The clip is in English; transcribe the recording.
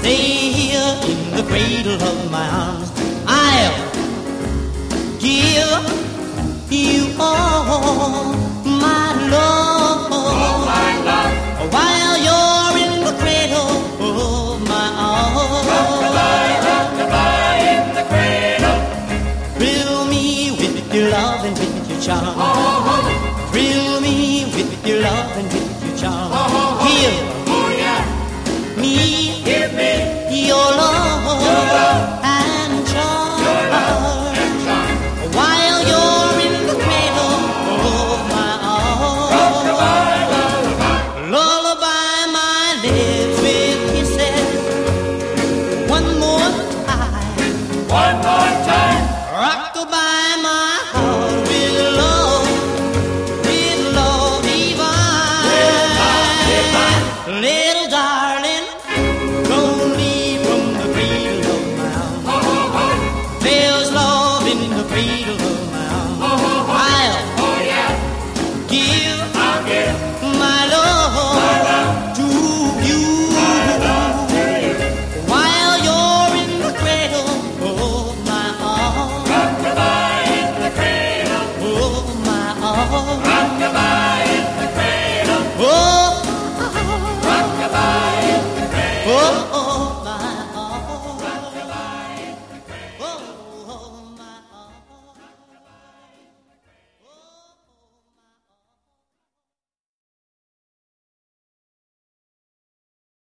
Stay here in the cradle of my arms. I'll give you all my love. All my love. While you're in the cradle of my arms. Rock-a-bye, rock-a-bye in the cradle. Thrill me with your love and with your charm. Oh, oh, oh. Thrill me with your love and with your charm. Heal Oh yeah, me me One more. 어? 어, 어.